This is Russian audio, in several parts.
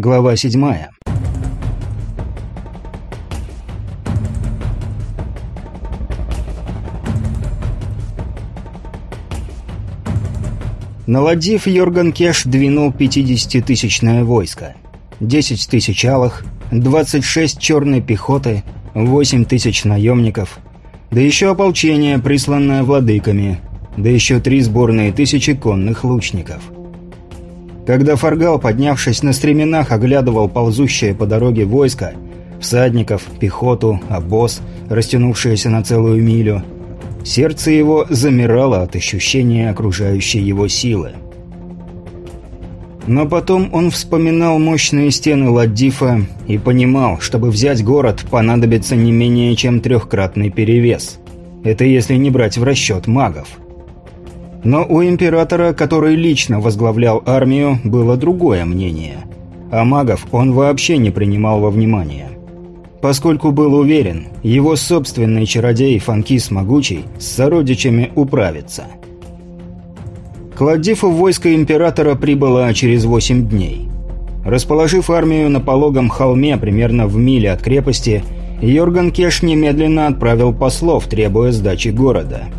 Глава седьмая. Наладив, Йорган Кеш двинул 50-тысячное войско. 10 тысяч алых, 26 черной пехоты, 8 тысяч наемников, да еще ополчение, присланное владыками, да еще три сборные тысячи конных лучников. Когда Фаргал, поднявшись на стременах, оглядывал ползущее по дороге войско, всадников, пехоту, обоз, растянувшееся на целую милю, сердце его замирало от ощущения окружающей его силы. Но потом он вспоминал мощные стены Ладдифа и понимал, чтобы взять город, понадобится не менее чем трехкратный перевес. Это если не брать в расчет магов. Но у императора, который лично возглавлял армию, было другое мнение. А магов он вообще не принимал во внимание. Поскольку был уверен, его собственный чародей Фанкис Могучий с сородичами управится. К Ладдифу войско императора прибыло через 8 дней. Расположив армию на пологом холме примерно в миле от крепости, Йорган Кеш немедленно отправил послов, требуя сдачи города –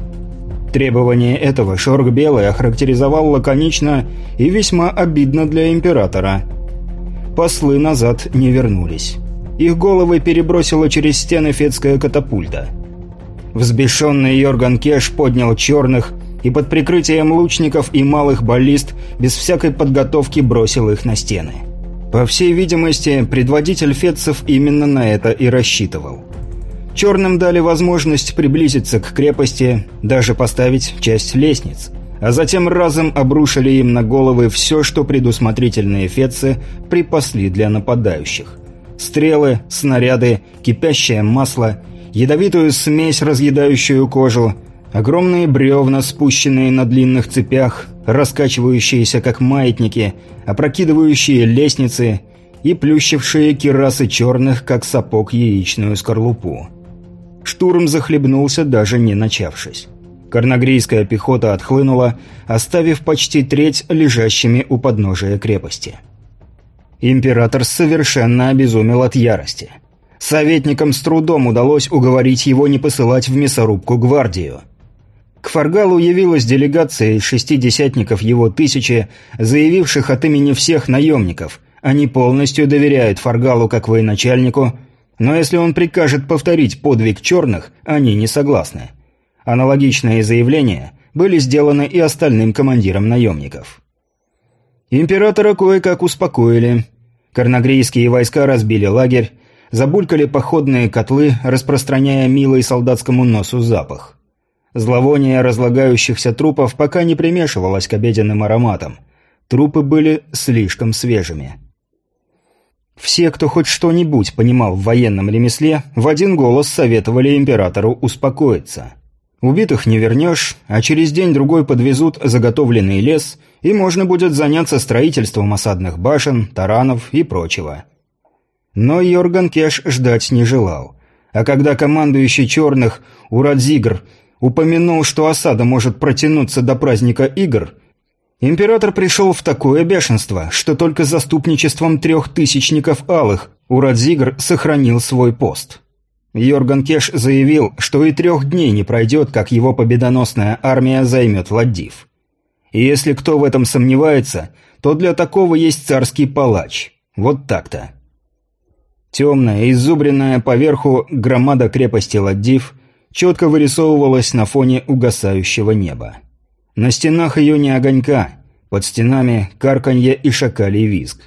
Требование этого Шорг Белый охарактеризовал лаконично и весьма обидно для императора. Послы назад не вернулись. Их головы перебросила через стены фетская катапульта. Взбешенный Йорган Кеш поднял черных и под прикрытием лучников и малых баллист без всякой подготовки бросил их на стены. По всей видимости, предводитель фетцев именно на это и рассчитывал. Черным дали возможность приблизиться к крепости, даже поставить часть лестниц, а затем разом обрушили им на головы все, что предусмотрительные фецы припасли для нападающих. Стрелы, снаряды, кипящее масло, ядовитую смесь, разъедающую кожу, огромные бревна, спущенные на длинных цепях, раскачивающиеся как маятники, опрокидывающие лестницы и плющившие кирасы черных, как сапог, яичную скорлупу. Штурм захлебнулся, даже не начавшись. Карнагрийская пехота отхлынула, оставив почти треть лежащими у подножия крепости. Император совершенно обезумел от ярости. Советникам с трудом удалось уговорить его не посылать в мясорубку гвардию. К Фаргалу явилась делегация из шести десятников его тысячи, заявивших от имени всех наемников. Они полностью доверяют Фаргалу как военачальнику – но если он прикажет повторить подвиг черных, они не согласны. Аналогичные заявления были сделаны и остальным командирам наемников. Императора кое-как успокоили. Карнагрийские войска разбили лагерь, забулькали походные котлы, распространяя милый солдатскому носу запах. Зловоние разлагающихся трупов пока не примешивалось к обеденным ароматам. Трупы были слишком свежими. Все, кто хоть что-нибудь понимал в военном ремесле, в один голос советовали императору успокоиться. Убитых не вернешь, а через день-другой подвезут заготовленный лес, и можно будет заняться строительством осадных башен, таранов и прочего. Но Йорган Кеш ждать не желал. А когда командующий черных Урадзигр упомянул, что осада может протянуться до праздника игр – Император пришел в такое бешенство, что только заступничеством трех тысячников алых Урадзигр сохранил свой пост. Йорган Кеш заявил, что и трех дней не пройдет, как его победоносная армия займет Ладдив. И если кто в этом сомневается, то для такого есть царский палач. Вот так-то. Темная, изубренная поверху громада крепости Ладдив четко вырисовывалась на фоне угасающего неба. На стенах ее не огонька, под стенами карканье и шакалий визг.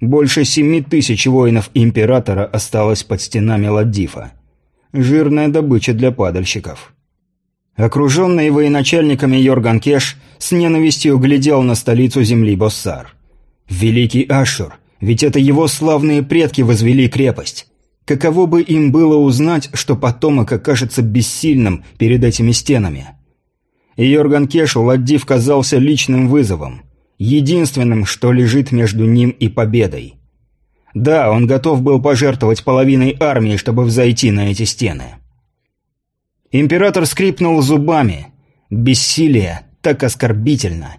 Больше семи тысяч воинов Императора осталось под стенами Ладдифа. Жирная добыча для падальщиков. Окруженный военачальниками Йорган Кеш с ненавистью глядел на столицу земли Боссар. Великий Ашур, ведь это его славные предки возвели крепость. Каково бы им было узнать, что потомок окажется бессильным перед этими стенами? И Йорган Кешу Ладдив казался личным вызовом, единственным, что лежит между ним и победой. Да, он готов был пожертвовать половиной армии, чтобы взойти на эти стены. Император скрипнул зубами. Бессилие так оскорбительно.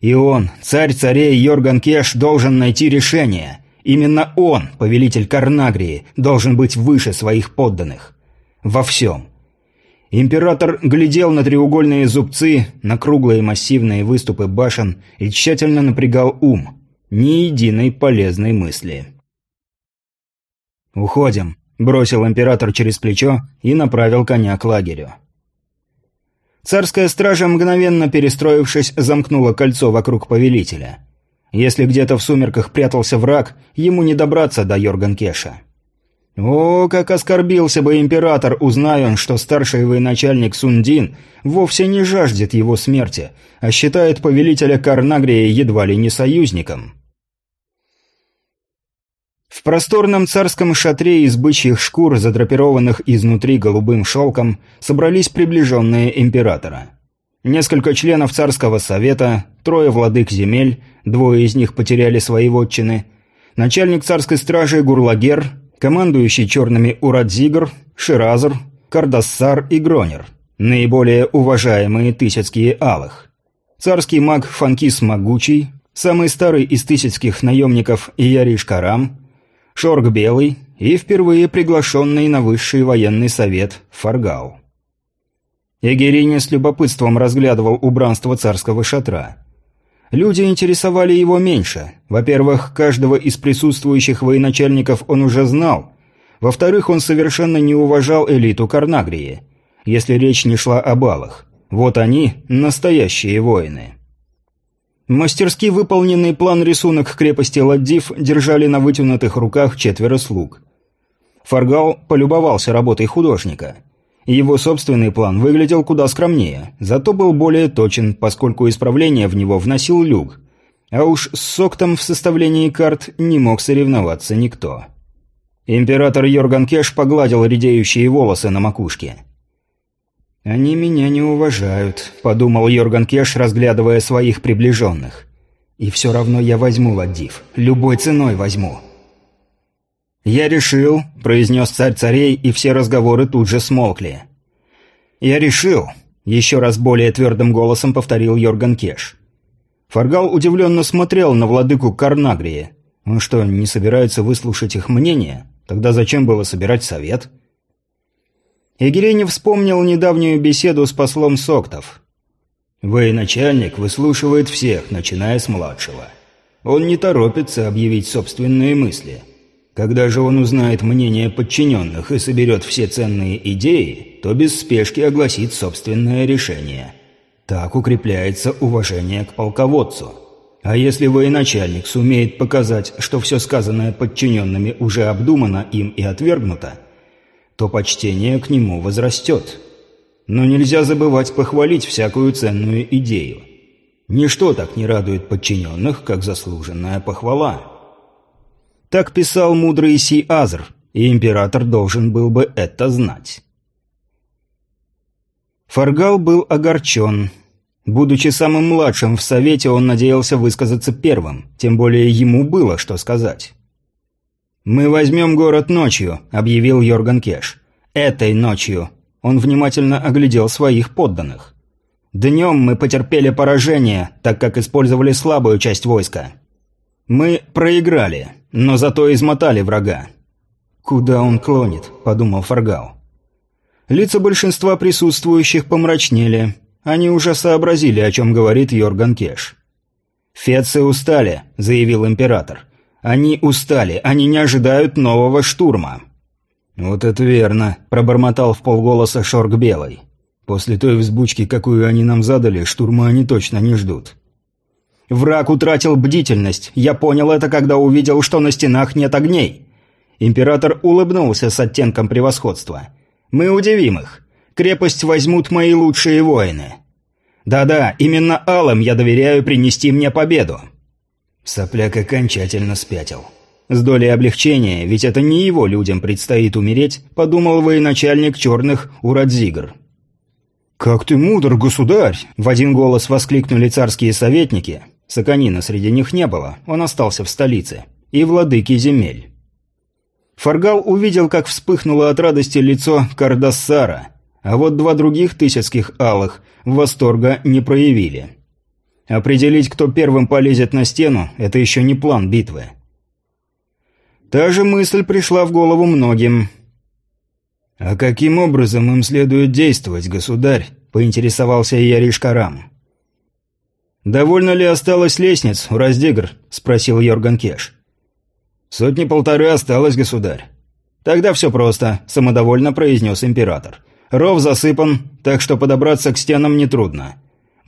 И он, царь царей Йорган Кеш, должен найти решение. Именно он, повелитель Карнагрии, должен быть выше своих подданных. Во всем. Император глядел на треугольные зубцы, на круглые массивные выступы башен и тщательно напрягал ум. Ни единой полезной мысли. «Уходим», – бросил император через плечо и направил коня к лагерю. Царская стража, мгновенно перестроившись, замкнула кольцо вокруг повелителя. Если где-то в сумерках прятался враг, ему не добраться до Йорган-Кеша. О, как оскорбился бы император, узная он, что старший военачальник Сундин вовсе не жаждет его смерти, а считает повелителя Карнагрия едва ли не союзником. В просторном царском шатре из бычьих шкур, задрапированных изнутри голубым шелком, собрались приближенные императора. Несколько членов царского совета, трое владык земель, двое из них потеряли свои вотчины, начальник царской стражи Гурлагер, командующий черными Урадзигр, Ширазр, Кардассар и Гронер, наиболее уважаемые тысяцкие алых. Царский маг Фанкис Могучий, самый старый из тысяцких наемников Ияриш Карам – Шорг Белый и впервые приглашенный на высший военный совет Фаргау. Егерини с любопытством разглядывал убранство царского шатра. Люди интересовали его меньше. Во-первых, каждого из присутствующих военачальников он уже знал. Во-вторых, он совершенно не уважал элиту Карнагрии, если речь не шла о балах. Вот они, настоящие воины. Мастерски выполненный план-рисунок крепости Ладдив держали на вытянутых руках четверо слуг. Фаргал полюбовался работой художника. Его собственный план выглядел куда скромнее, зато был более точен, поскольку исправление в него вносил люк. А уж с Соктом в составлении карт не мог соревноваться никто. Император Йорган Кеш погладил редеющие волосы на макушке. «Они меня не уважают», — подумал Йорган Кеш, разглядывая своих приближенных. «И все равно я возьму Ладдив. Любой ценой возьму». «Я решил», — произнес царь царей, и все разговоры тут же смолкли. «Я решил», — еще раз более твердым голосом повторил Йорган Кеш. Фаргал удивленно смотрел на владыку Карнагрии. Он что, не собирается выслушать их мнение? Тогда зачем было собирать совет?» Егерень вспомнил недавнюю беседу с послом Соктов. «Военачальник выслушивает всех, начиная с младшего. Он не торопится объявить собственные мысли. Когда же он узнает мнение подчиненных и соберет все ценные идеи, то без спешки огласит собственное решение. Так укрепляется уважение к полководцу». А если военачальник сумеет показать, что все сказанное подчиненными уже обдумано им и отвергнуто, то почтение к нему возрастет. Но нельзя забывать похвалить всякую ценную идею. Ничто так не радует подчиненных, как заслуженная похвала. Так писал мудрый Си-Азр, и император должен был бы это знать. Фаргал был огорчен. Будучи самым младшим в Совете, он надеялся высказаться первым, тем более ему было что сказать. «Мы возьмем город ночью», — объявил Йорган Кеш. «Этой ночью». Он внимательно оглядел своих подданных. «Днем мы потерпели поражение, так как использовали слабую часть войска. Мы проиграли, но зато измотали врага». «Куда он клонит?» – подумал Фаргал. Лица большинства присутствующих помрачнели. Они уже сообразили, о чем говорит Йорган Кеш. «Фецы устали», – заявил император. Они устали, они не ожидают нового штурма». «Вот это верно», – пробормотал в полголоса Шорг Белый. «После той взбучки, какую они нам задали, штурма они точно не ждут». «Враг утратил бдительность. Я понял это, когда увидел, что на стенах нет огней». Император улыбнулся с оттенком превосходства. «Мы удивим их. Крепость возьмут мои лучшие воины. Да-да, именно Алым я доверяю принести мне победу». Сопляк окончательно спятил. С долей облегчения, ведь это не его людям предстоит умереть, подумал военачальник черных Урадзигр. «Как ты мудр, государь!» – в один голос воскликнули царские советники. Саканина среди них не было, он остался в столице. И владыки земель. Фаргал увидел, как вспыхнуло от радости лицо Кардассара, а вот два других тысячских алых восторга не проявили. Определить, кто первым полезет на стену, это еще не план битвы. Та же мысль пришла в голову многим. «А каким образом им следует действовать, государь?» – поинтересовался Яриш Карам. «Довольно ли осталось лестниц, Раздигр?» – спросил Йорган Кеш. «Сотни-полторы осталось, государь». «Тогда все просто», – самодовольно произнес император. «Ров засыпан, так что подобраться к стенам нетрудно.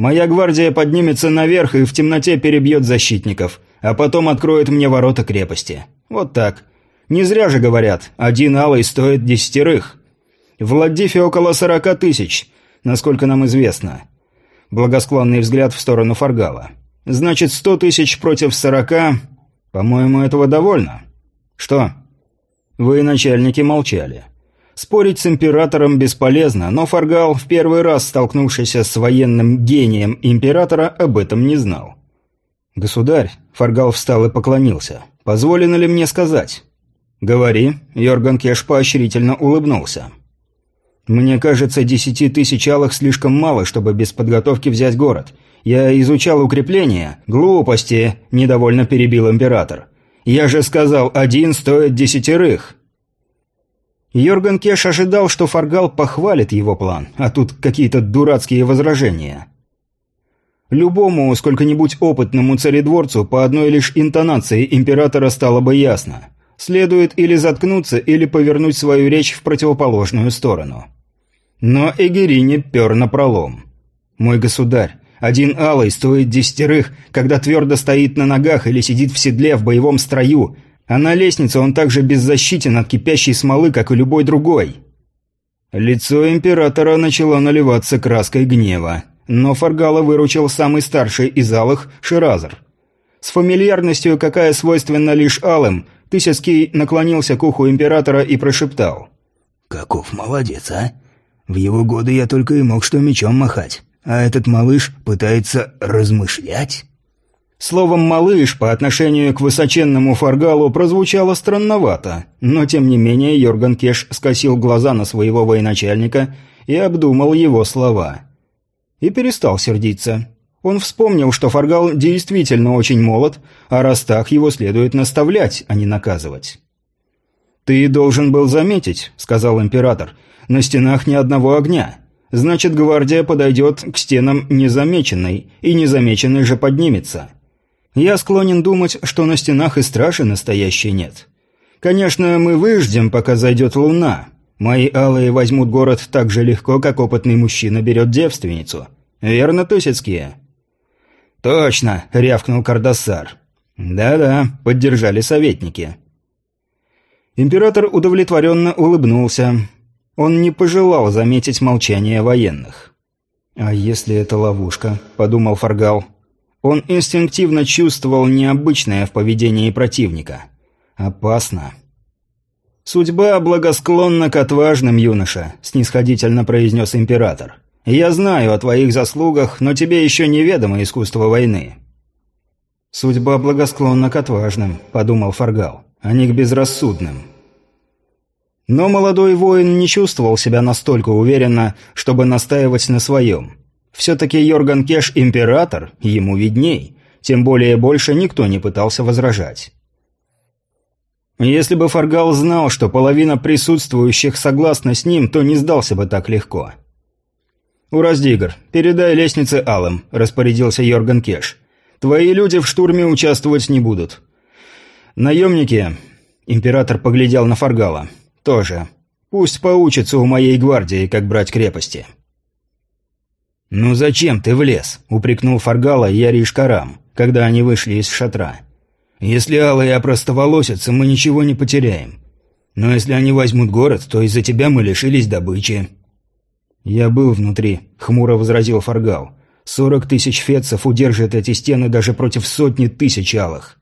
Моя гвардия поднимется наверх и в темноте перебьет защитников, а потом откроет мне ворота крепости. Вот так. Не зря же говорят, один алый стоит десятерых. В Ладдифе около сорока тысяч, насколько нам известно. Благосклонный взгляд в сторону Фаргала. Значит, сто тысяч против сорока... По-моему, этого довольно. Что? Вы, начальники, молчали. Спорить с императором бесполезно, но Фаргал, в первый раз столкнувшийся с военным гением императора, об этом не знал. «Государь», — Фаргал встал и поклонился, — «позволено ли мне сказать?» «Говори», — Йорган Кеш поощрительно улыбнулся. «Мне кажется, десяти тысяч алых слишком мало, чтобы без подготовки взять город. Я изучал укрепления. Глупости», – недовольно перебил император. «Я же сказал, один стоит десятерых». Йорган Кеш ожидал, что Фаргал похвалит его план, а тут какие-то дурацкие возражения. Любому, сколько-нибудь опытному царедворцу по одной лишь интонации императора стало бы ясно. Следует или заткнуться, или повернуть свою речь в противоположную сторону. Но Эгерини пер на пролом. «Мой государь, один алый стоит десятерых, когда твердо стоит на ногах или сидит в седле в боевом строю, а на лестнице он также беззащитен от кипящей смолы, как и любой другой». Лицо императора начало наливаться краской гнева, но Фаргала выручил самый старший из алых – Ширазер. С фамильярностью, какая свойственна лишь алым, Тысяцкий наклонился к уху императора и прошептал. «Каков молодец, а? В его годы я только и мог что мечом махать а этот малыш пытается размышлять? Словом «малыш» по отношению к высоченному Фаргалу прозвучало странновато, но тем не менее Йорган Кеш скосил глаза на своего военачальника и обдумал его слова. И перестал сердиться. Он вспомнил, что Фаргал действительно очень молод, а раз так, его следует наставлять, а не наказывать. «Ты должен был заметить», — сказал император, — «на стенах ни одного огня. Значит, гвардия подойдет к стенам незамеченной, и незамеченной же поднимется. Я склонен думать, что на стенах и стражи настоящей нет. Конечно, мы выждем, пока зайдет луна. Мои алые возьмут город так же легко, как опытный мужчина берет девственницу. Верно, Тысяцкие?» «Точно!» — рявкнул Кардасар. «Да-да», — поддержали советники. Император удовлетворенно улыбнулся. Он не пожелал заметить молчание военных. «А если это ловушка?» – подумал Фаргал. Он инстинктивно чувствовал необычное в поведении противника. «Опасно». «Судьба благосклонна к отважным, юноша», – снисходительно произнес император. «Я знаю о твоих заслугах, но тебе еще неведомо искусство войны». «Судьба благосклонна к отважным», – подумал Фаргал, – «а не к безрассудным». Но молодой воин не чувствовал себя настолько уверенно, чтобы настаивать на своем. Все-таки Йорган Кеш – император, ему видней. Тем более больше никто не пытался возражать. Если бы Фаргал знал, что половина присутствующих согласна с ним, то не сдался бы так легко. «Ураздигр, передай лестнице Алым», – распорядился Йорган Кеш. «Твои люди в штурме участвовать не будут». «Наемники...» – император поглядел на Фаргала – тоже. Пусть поучится у моей гвардии, как брать крепости. «Ну зачем ты влез?» – упрекнул Фаргала Яриш Карам, когда они вышли из шатра. «Если алые опростоволосятся, мы ничего не потеряем. Но если они возьмут город, то из-за тебя мы лишились добычи». «Я был внутри», – хмуро возразил Фаргал. «Сорок тысяч фетцев удержат эти стены даже против сотни тысяч алых».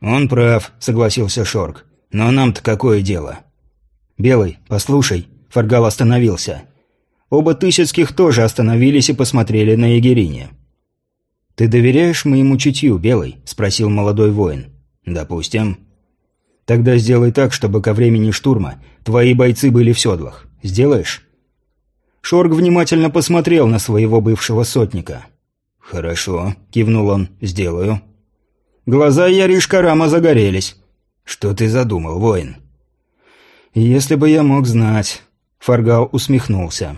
«Он прав», – согласился Шорк. Но нам-то какое дело? Белый, послушай, Фаргал остановился. Оба Тысяцких тоже остановились и посмотрели на Егерине. «Ты доверяешь моему чутью, Белый?» – спросил молодой воин. «Допустим». «Тогда сделай так, чтобы ко времени штурма твои бойцы были в седлах. Сделаешь?» Шорг внимательно посмотрел на своего бывшего сотника. «Хорошо», – кивнул он, – «сделаю». Глаза Яришка Рама загорелись. «Что ты задумал, воин?» «Если бы я мог знать...» Фаргал усмехнулся.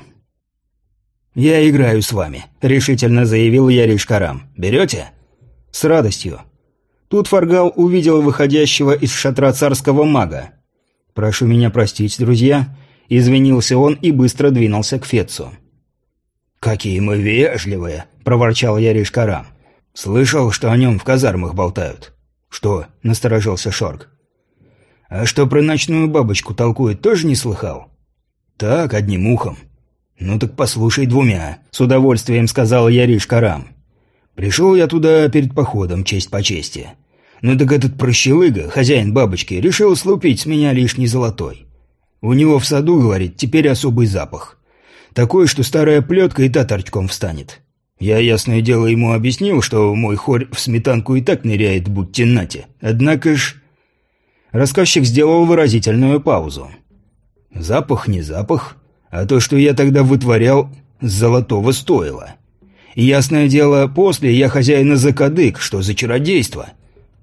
«Я играю с вами», — решительно заявил Яриш Карам. «Берете?» «С радостью». Тут Фаргал увидел выходящего из шатра царского мага. «Прошу меня простить, друзья», — извинился он и быстро двинулся к Фетцу. «Какие мы вежливые!» — проворчал Яриш Карам. «Слышал, что о нем в казармах болтают». «Что?» — насторожился Шорг. «А что про ночную бабочку толкует, тоже не слыхал?» «Так, одним ухом. «Ну так послушай двумя», — с удовольствием сказал Яриш Карам. «Пришел я туда перед походом, честь по чести. Ну так этот прощелыга, хозяин бабочки, решил слупить с меня лишний золотой. У него в саду, говорит, теперь особый запах. Такой, что старая плетка и та торчком встанет. Я, ясное дело, ему объяснил, что мой хорь в сметанку и так ныряет, будь темнате. Однако ж...» Рассказчик сделал выразительную паузу. «Запах не запах, а то, что я тогда вытворял, золотого стоило. Ясное дело, после я хозяина закадык, что за чародейство.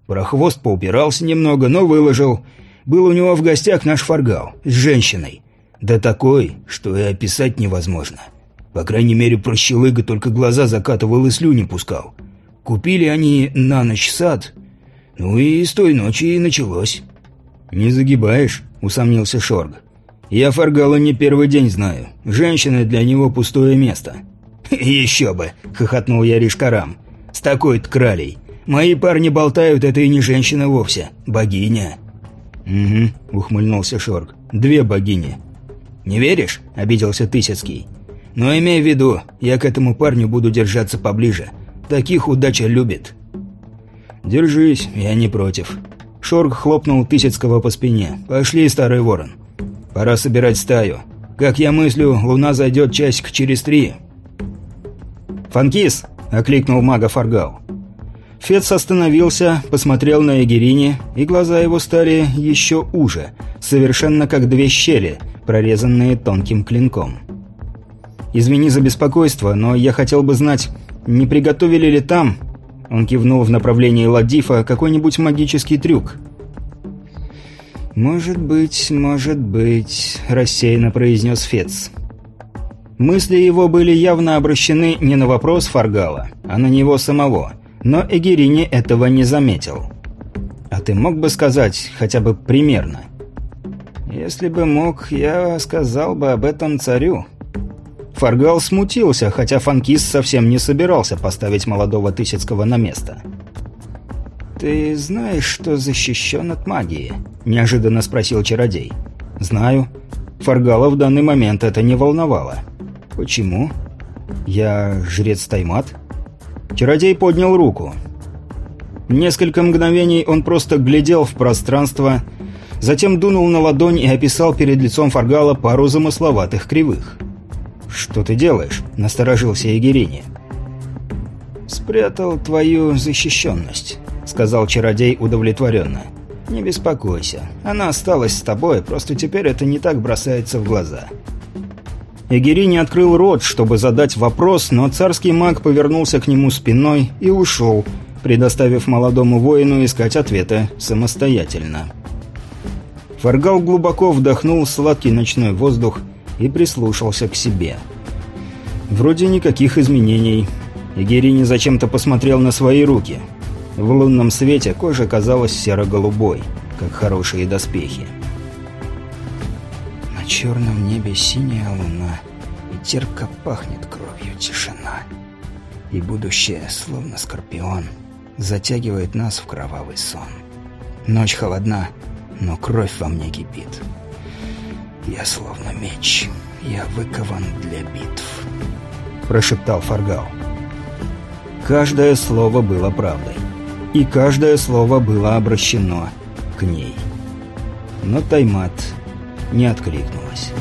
Прохвост поупирался немного, но выложил. Был у него в гостях наш фаргал с женщиной. Да такой, что и описать невозможно. По крайней мере, прощелыга только глаза закатывал и слюни пускал. Купили они на ночь сад, ну и с той ночи и началось. «Не загибаешь?» — усомнился Шорг. Я Фаргала не первый день знаю. Женщина для него пустое место». «Еще бы!» — хохотнул я Ришкарам. «С такой-то кралей. Мои парни болтают, это и не женщина вовсе. Богиня». «Угу», — ухмыльнулся Шорг. «Две богини». «Не веришь?» — обиделся Тысяцкий. «Но имей в виду, я к этому парню буду держаться поближе. Таких удача любит». «Держись, я не против». Шорг хлопнул Тысяцкого по спине. «Пошли, старый ворон». Пора собирать стаю. Как я мыслю, луна зайдет часик через три. «Фанкис!» – окликнул мага Фаргал. Фец остановился, посмотрел на Егерине, и глаза его стали еще уже, совершенно как две щели, прорезанные тонким клинком. «Извини за беспокойство, но я хотел бы знать, не приготовили ли там...» Он кивнул в направлении Ладифа какой-нибудь магический трюк. «Может быть, может быть», – рассеянно произнес Фец. Мысли его были явно обращены не на вопрос Фаргала, а на него самого, но Эгерини этого не заметил. «А ты мог бы сказать хотя бы примерно?» «Если бы мог, я сказал бы об этом царю». Фаргал смутился, хотя Фанкис совсем не собирался поставить молодого Тысяцкого на место. «Я «Ты знаешь, что защищен от магии?» – неожиданно спросил чародей. «Знаю». Фаргала в данный момент это не волновало. «Почему?» «Я жрец Таймат?» Чародей поднял руку. Несколько мгновений он просто глядел в пространство, затем дунул на ладонь и описал перед лицом Фаргала пару замысловатых кривых. «Что ты делаешь?» – насторожился Егерини. «Спрятал твою защищенность» сказал чародей удовлетворенно. «Не беспокойся. Она осталась с тобой, просто теперь это не так бросается в глаза». Эгери не открыл рот, чтобы задать вопрос, но царский маг повернулся к нему спиной и ушел, предоставив молодому воину искать ответы самостоятельно. Фаргал глубоко вдохнул сладкий ночной воздух и прислушался к себе. Вроде никаких изменений. Эгерини зачем-то посмотрел на свои руки – в лунном свете кожа казалась серо-голубой, как хорошие доспехи. На черном небе синяя луна, и терпко пахнет кровью тишина. И будущее, словно скорпион, затягивает нас в кровавый сон. Ночь холодна, но кровь во мне кипит. Я словно меч, я выкован для битв. Прошептал Фаргал. Каждое слово было правдой и каждое слово было обращено к ней. Но Таймат не откликнулась.